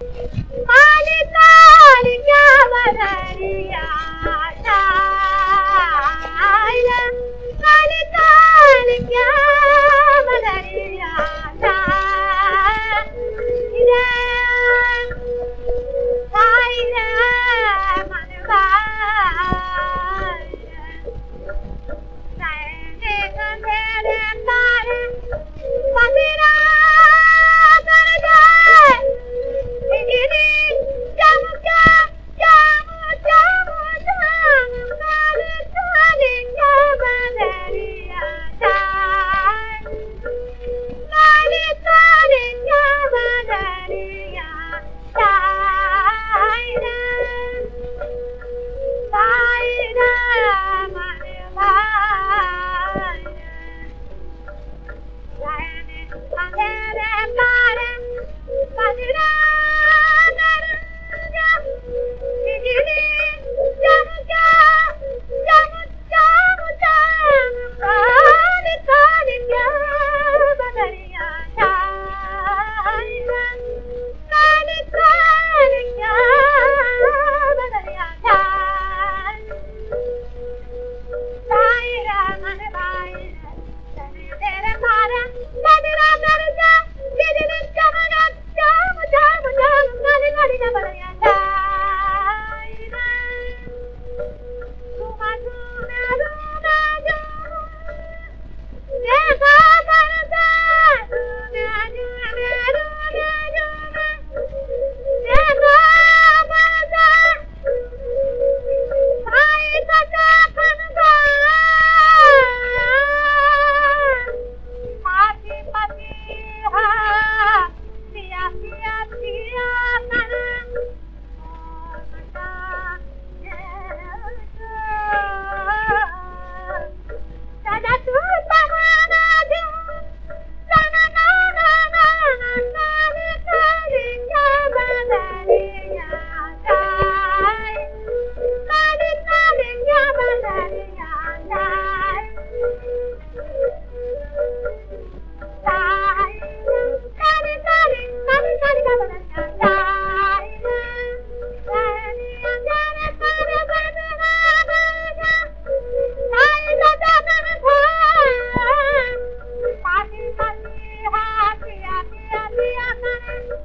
Malika Malika Madariya thank you